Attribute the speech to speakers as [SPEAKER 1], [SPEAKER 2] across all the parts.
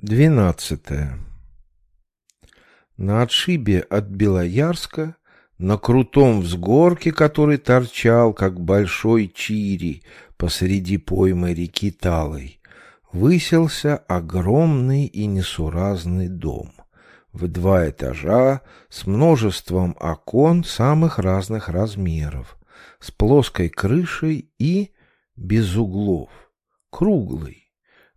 [SPEAKER 1] Двенадцатое. На отшибе от Белоярска, на крутом взгорке, который торчал, как большой чири, посреди поймы реки Талой, выселся огромный и несуразный дом в два этажа с множеством окон самых разных размеров, с плоской крышей и без углов, круглый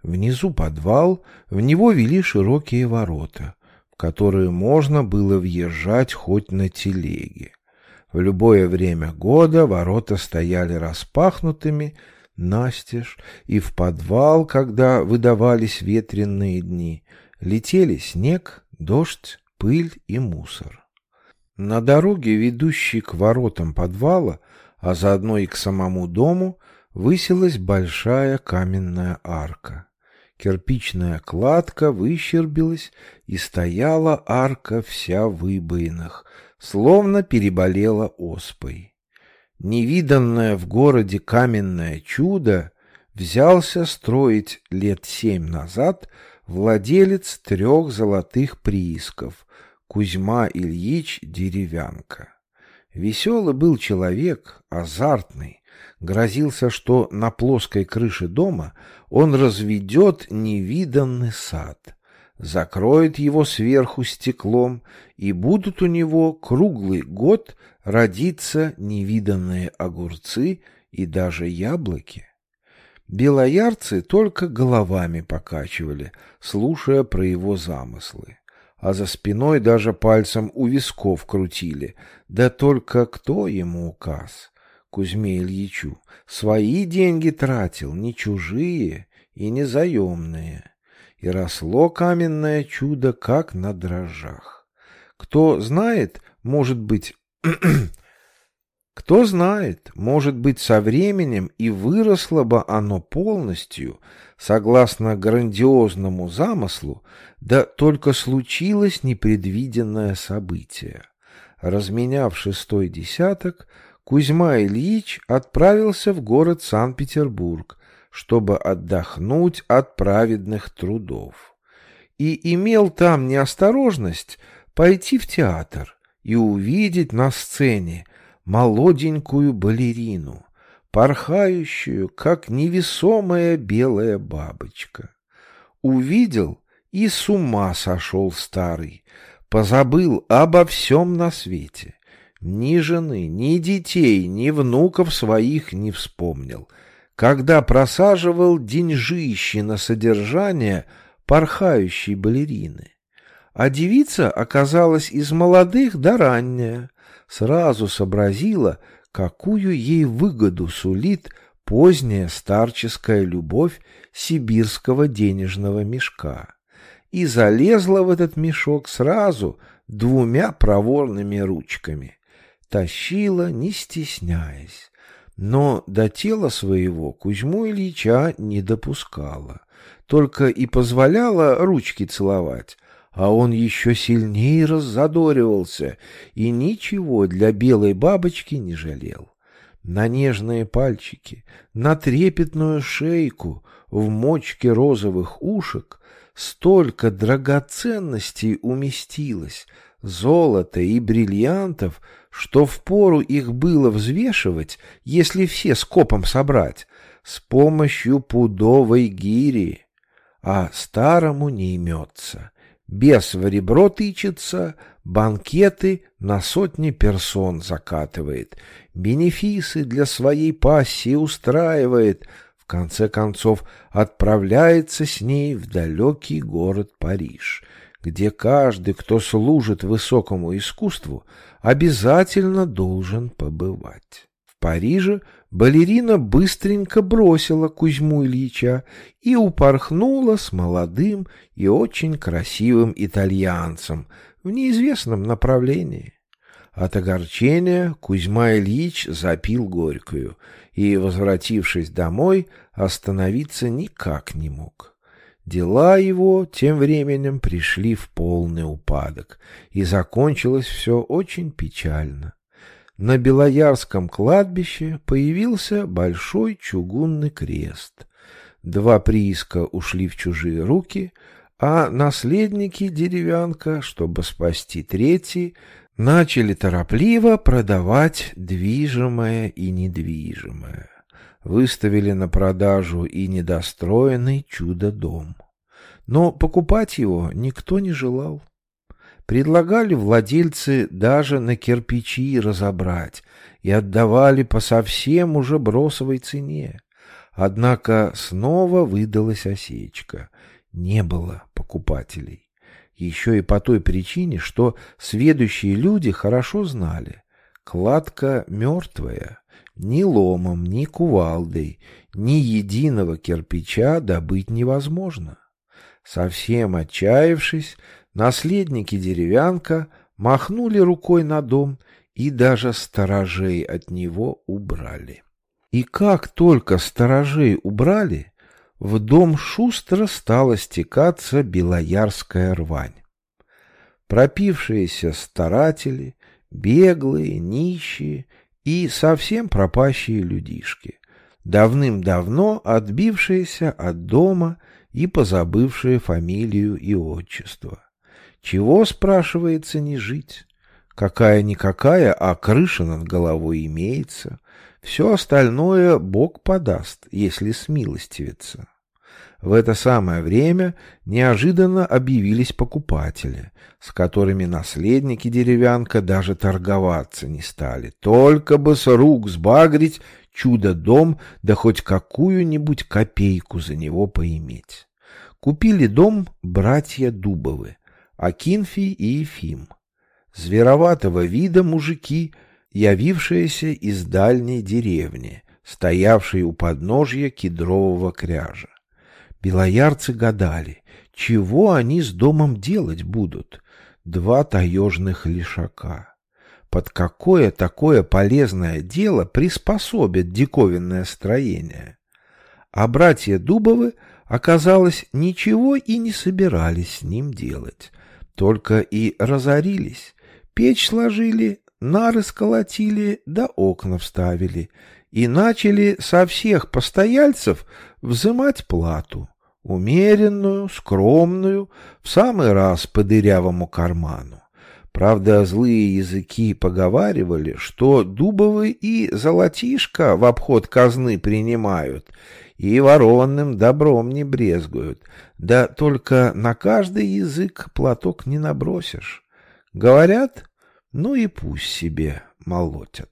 [SPEAKER 1] Внизу подвал, в него вели широкие ворота, в которые можно было въезжать хоть на телеге. В любое время года ворота стояли распахнутыми, настежь, и в подвал, когда выдавались ветренные дни, летели снег, дождь, пыль и мусор. На дороге, ведущей к воротам подвала, а заодно и к самому дому, высилась большая каменная арка. Кирпичная кладка выщербилась, и стояла арка вся выбоинах, словно переболела оспой. Невиданное в городе каменное чудо взялся строить лет семь назад владелец трех золотых приисков Кузьма Ильич Деревянко. Веселый был человек, азартный, грозился, что на плоской крыше дома он разведет невиданный сад, закроет его сверху стеклом, и будут у него круглый год родиться невиданные огурцы и даже яблоки. Белоярцы только головами покачивали, слушая про его замыслы а за спиной даже пальцем у висков крутили. Да только кто ему указ? Кузьме Ильичу, свои деньги тратил, не чужие и не заемные. И росло каменное чудо, как на дрожжах. Кто знает, может быть... Кто знает, может быть, со временем и выросло бы оно полностью, согласно грандиозному замыслу, да только случилось непредвиденное событие. Разменяв шестой десяток, Кузьма Ильич отправился в город Санкт-Петербург, чтобы отдохнуть от праведных трудов. И имел там неосторожность пойти в театр и увидеть на сцене молоденькую балерину, порхающую, как невесомая белая бабочка. Увидел и с ума сошел старый, позабыл обо всем на свете. Ни жены, ни детей, ни внуков своих не вспомнил, когда просаживал деньжищи на содержание порхающей балерины. А девица оказалась из молодых до ранняя, сразу сообразила, какую ей выгоду сулит поздняя старческая любовь сибирского денежного мешка, и залезла в этот мешок сразу двумя проворными ручками — тащила, не стесняясь, но до тела своего Кузьму Ильича не допускала, только и позволяла ручки целовать, а он еще сильнее раззадоривался и ничего для белой бабочки не жалел. На нежные пальчики, на трепетную шейку, в мочке розовых ушек столько драгоценностей уместилось, золота и бриллиантов, что впору их было взвешивать, если все скопом собрать, с помощью пудовой гири. А старому не имется. Бес в ребро тычется, банкеты на сотни персон закатывает, бенефисы для своей пассии устраивает, в конце концов отправляется с ней в далекий город Париж, где каждый, кто служит высокому искусству, обязательно должен побывать. В Париже балерина быстренько бросила Кузьму Ильича и упорхнула с молодым и очень красивым итальянцем в неизвестном направлении. От огорчения Кузьма Ильич запил горькую и, возвратившись домой, остановиться никак не мог. Дела его тем временем пришли в полный упадок, и закончилось все очень печально. На Белоярском кладбище появился большой чугунный крест. Два прииска ушли в чужие руки, а наследники деревянка, чтобы спасти третий, начали торопливо продавать движимое и недвижимое. Выставили на продажу и недостроенный чудо-дом. Но покупать его никто не желал. Предлагали владельцы даже на кирпичи разобрать и отдавали по совсем уже бросовой цене. Однако снова выдалась осечка. Не было покупателей. Еще и по той причине, что сведущие люди хорошо знали. Кладка мертвая. Ни ломом, ни кувалдой, ни единого кирпича добыть невозможно. Совсем отчаявшись, наследники деревянка махнули рукой на дом и даже сторожей от него убрали. И как только сторожей убрали, в дом шустро стала стекаться белоярская рвань. Пропившиеся старатели, беглые, нищие и совсем пропащие людишки, давным-давно отбившиеся от дома и позабывшие фамилию и отчество. Чего, спрашивается, не жить? Какая-никакая, а крыша над головой имеется. Все остальное Бог подаст, если смилостивится. В это самое время неожиданно объявились покупатели, с которыми наследники деревянка даже торговаться не стали. Только бы с рук сбагрить чудо-дом, да хоть какую-нибудь копейку за него поиметь. Купили дом братья Дубовы, Акинфий и Ефим. Звероватого вида мужики, явившиеся из дальней деревни, стоявшей у подножья кедрового кряжа. Белоярцы гадали, чего они с домом делать будут. Два таежных лишака. Под какое такое полезное дело приспособит диковинное строение? А братья Дубовы, оказалось, ничего и не собирались с ним делать. Только и разорились. Печь сложили, нары сколотили, да окна вставили. И начали со всех постояльцев взымать плату. Умеренную, скромную, в самый раз по дырявому карману. Правда, злые языки поговаривали, что дубовы и золотишко в обход казны принимают, и ворованным добром не брезгуют. Да только на каждый язык платок не набросишь. Говорят, ну и пусть себе молотят.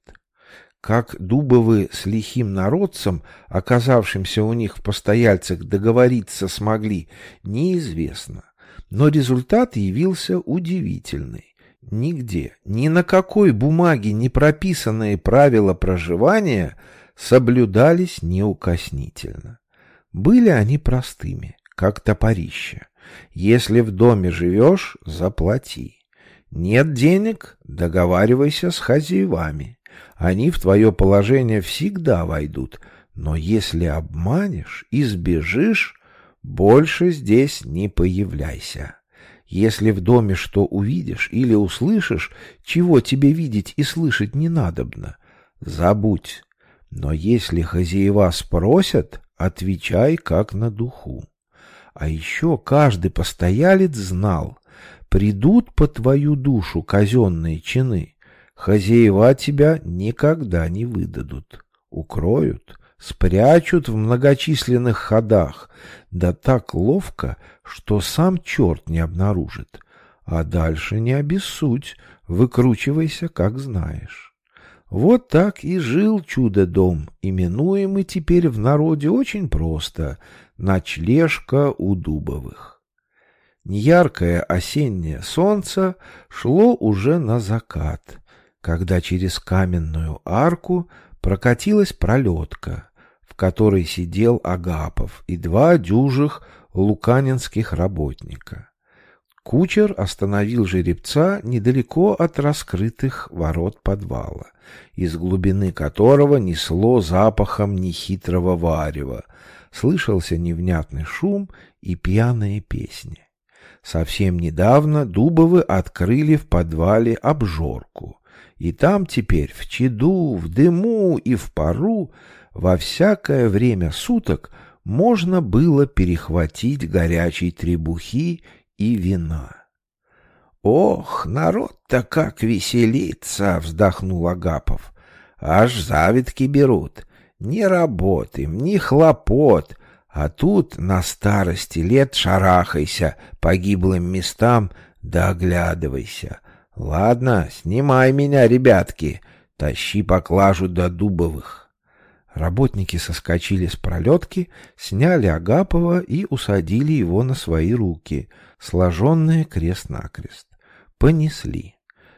[SPEAKER 1] Как Дубовы с лихим народцем, оказавшимся у них в постояльцах, договориться смогли, неизвестно. Но результат явился удивительный. Нигде, ни на какой бумаге не прописанные правила проживания соблюдались неукоснительно. Были они простыми, как топорище. Если в доме живешь, заплати. Нет денег, договаривайся с хозяевами. Они в твое положение всегда войдут, но если обманешь и сбежишь, больше здесь не появляйся. Если в доме что увидишь или услышишь, чего тебе видеть и слышать не надобно, забудь. Но если хозяева спросят, отвечай как на духу. А еще каждый постоялец знал, придут по твою душу казенные чины, Хозяева тебя никогда не выдадут, укроют, спрячут в многочисленных ходах, да так ловко, что сам черт не обнаружит. А дальше не обессудь, выкручивайся, как знаешь. Вот так и жил чудо-дом, именуемый теперь в народе очень просто — ночлежка у Дубовых. Неяркое осеннее солнце шло уже на закат — когда через каменную арку прокатилась пролетка, в которой сидел Агапов и два дюжих луканинских работника. Кучер остановил жеребца недалеко от раскрытых ворот подвала, из глубины которого несло запахом нехитрого варева, слышался невнятный шум и пьяные песни. Совсем недавно Дубовы открыли в подвале обжорку, и там теперь в чаду, в дыму и в пару во всякое время суток можно было перехватить горячей требухи и вина. «Ох, народ-то как веселится!» — вздохнул Агапов. «Аж завидки берут. Ни работаем, ни хлопот, а тут на старости лет шарахайся по гиблым местам да оглядывайся. Ладно, снимай меня, ребятки, тащи поклажу до Дубовых». Работники соскочили с пролетки, сняли Агапова и усадили его на свои руки, сложенные крест-накрест понесли.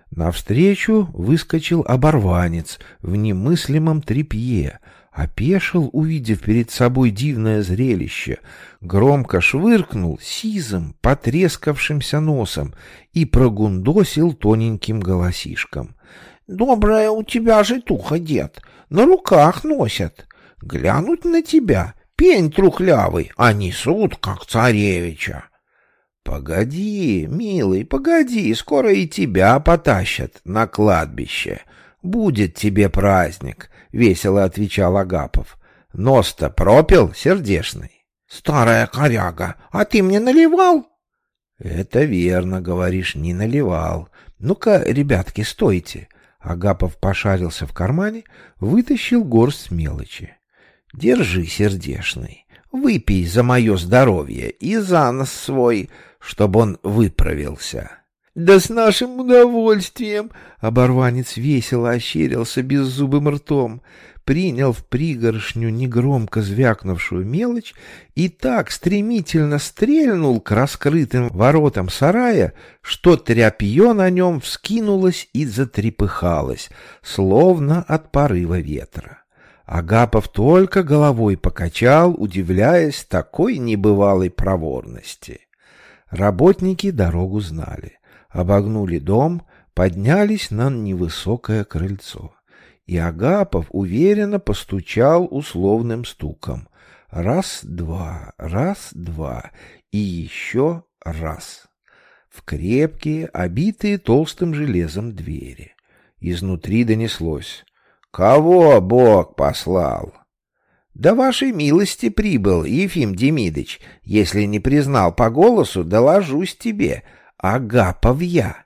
[SPEAKER 1] Навстречу выскочил оборванец в немыслимом трепье, опешил, увидев перед собой дивное зрелище, громко швыркнул сизым, потрескавшимся носом и прогундосил тоненьким голосишком. — Добрая у тебя же туха, дед, на руках носят. Глянуть на тебя, пень трухлявый, а несут, как царевича. «Погоди, милый, погоди, скоро и тебя потащат на кладбище. Будет тебе праздник», — весело отвечал Агапов. «Нос-то пропил, сердешный». «Старая коряга, а ты мне наливал?» «Это верно, говоришь, не наливал. Ну-ка, ребятки, стойте». Агапов пошарился в кармане, вытащил горсть мелочи. «Держи, сердешный, выпей за мое здоровье и за нос свой» чтобы он выправился. «Да с нашим удовольствием!» — оборванец весело ощерился беззубым ртом, принял в пригоршню негромко звякнувшую мелочь и так стремительно стрельнул к раскрытым воротам сарая, что тряпье на нем вскинулось и затрепыхалось, словно от порыва ветра. Агапов только головой покачал, удивляясь такой небывалой проворности. Работники дорогу знали, обогнули дом, поднялись на невысокое крыльцо. И Агапов уверенно постучал условным стуком. Раз-два, раз-два и еще раз. В крепкие, обитые толстым железом двери. Изнутри донеслось. «Кого Бог послал?» Да вашей милости прибыл, Ефим Демидыч. Если не признал по голосу, доложусь тебе. Агапов я.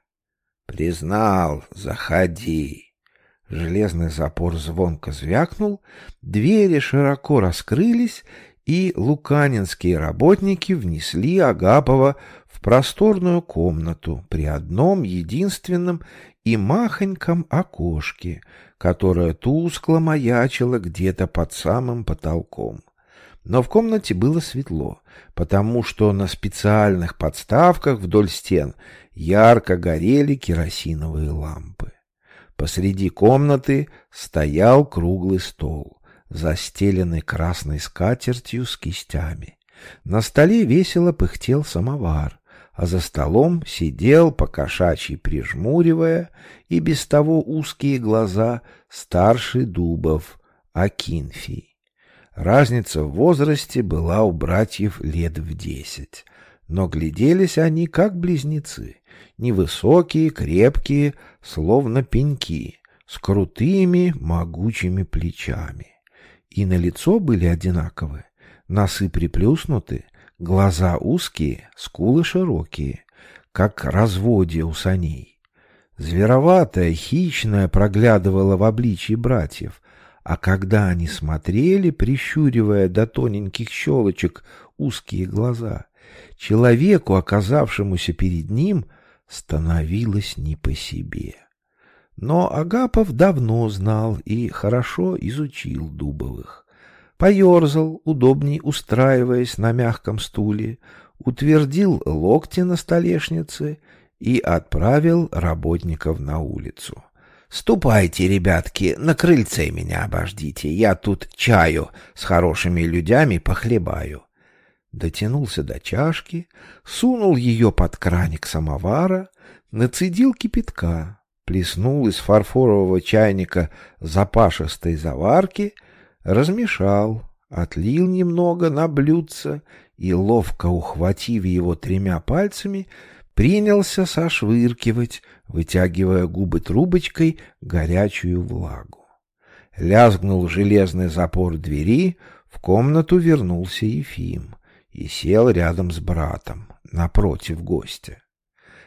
[SPEAKER 1] Признал, заходи. Железный запор звонко звякнул, двери широко раскрылись, и луканинские работники внесли Агапова в просторную комнату при одном единственном и махоньком окошке, которое тускло маячило где-то под самым потолком. Но в комнате было светло, потому что на специальных подставках вдоль стен ярко горели керосиновые лампы. Посреди комнаты стоял круглый стол, застеленный красной скатертью с кистями. На столе весело пыхтел самовар, а за столом сидел, покошачьи прижмуривая, и без того узкие глаза старший Дубов, Акинфий. Разница в возрасте была у братьев лет в десять, но гляделись они как близнецы, невысокие, крепкие, словно пеньки, с крутыми, могучими плечами. И на лицо были одинаковы, носы приплюснуты, Глаза узкие, скулы широкие, как разводья у саней. Звероватая, хищная проглядывала в обличии братьев, а когда они смотрели, прищуривая до тоненьких щелочек узкие глаза, человеку, оказавшемуся перед ним, становилось не по себе. Но Агапов давно знал и хорошо изучил Дубовых поерзал, удобней устраиваясь на мягком стуле, утвердил локти на столешнице и отправил работников на улицу. «Ступайте, ребятки, на крыльце меня обождите, я тут чаю с хорошими людьми похлебаю». Дотянулся до чашки, сунул ее под краник самовара, нацедил кипятка, плеснул из фарфорового чайника запашистой заварки — Размешал, отлил немного на блюдце и, ловко ухватив его тремя пальцами, принялся сошвыркивать, вытягивая губы трубочкой горячую влагу. Лязгнул железный запор двери, В комнату вернулся Ефим и сел рядом с братом, напротив гостя.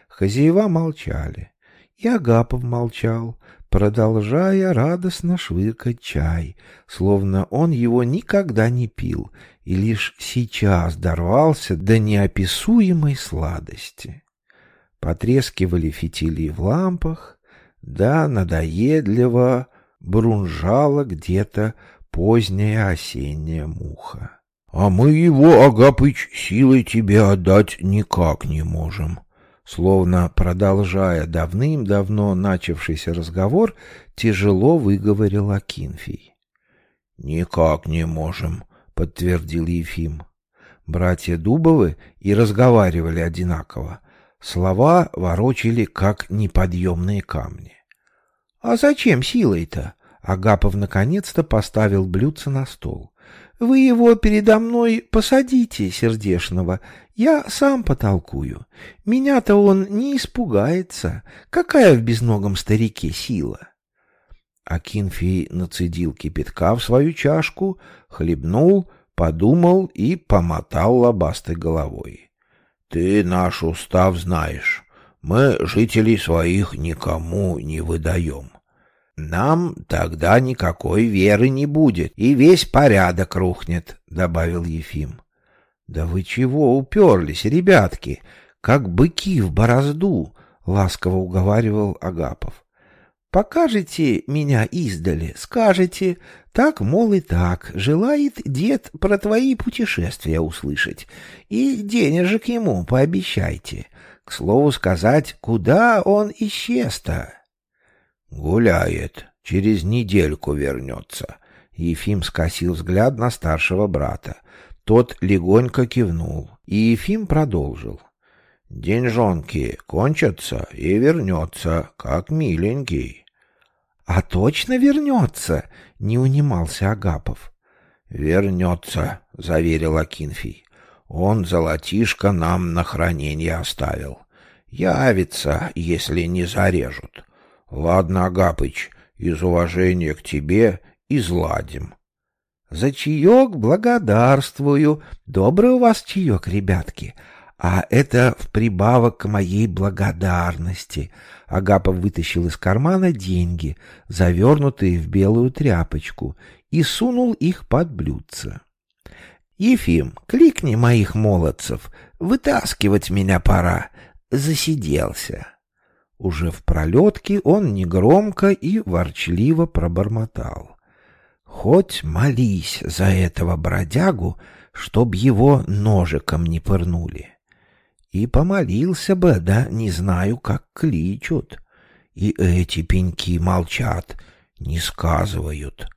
[SPEAKER 1] Хозяева молчали, и Агапов молчал, продолжая радостно швыркать чай, словно он его никогда не пил и лишь сейчас дорвался до неописуемой сладости. Потрескивали фитили в лампах, да надоедливо брунжала где-то поздняя осенняя муха. — А мы его, Агапыч, силой тебе отдать никак не можем. Словно продолжая давным-давно начавшийся разговор, тяжело выговорил Акинфий. — Никак не можем, — подтвердил Ефим. Братья Дубовы и разговаривали одинаково. Слова ворочили, как неподъемные камни. — А зачем силой-то? Агапов наконец-то поставил блюдце на стол. Вы его передо мной посадите, сердешного, я сам потолкую. Меня-то он не испугается. Какая в безногом старике сила? Акинфий нацедил кипятка в свою чашку, хлебнул, подумал и помотал лобастой головой. — Ты наш устав знаешь. Мы жителей своих никому не выдаем. «Нам тогда никакой веры не будет, и весь порядок рухнет», — добавил Ефим. «Да вы чего уперлись, ребятки, как быки в борозду», — ласково уговаривал Агапов. «Покажете меня издали, скажете, так, мол, и так, желает дед про твои путешествия услышать, и денежек ему пообещайте. К слову сказать, куда он исчез-то?» «Гуляет. Через недельку вернется». Ефим скосил взгляд на старшего брата. Тот легонько кивнул, и Ефим продолжил. «Деньжонки кончатся и вернется, как миленький». «А точно вернется?» — не унимался Агапов. «Вернется», — заверил Акинфий. «Он золотишко нам на хранение оставил. Явится, если не зарежут. Ладно, Агапыч, из уважения к тебе изладим. За чаек благодарствую. Добрый у вас чаек, ребятки. А это в прибавок к моей благодарности. Агапов вытащил из кармана деньги, завернутые в белую тряпочку, и сунул их под блюдце. Ефим, кликни моих молодцев, вытаскивать меня пора. Засиделся. Уже в пролетке он негромко и ворчливо пробормотал. «Хоть молись за этого бродягу, чтоб его ножиком не пырнули. И помолился бы, да не знаю, как кличут. И эти пеньки молчат, не сказывают.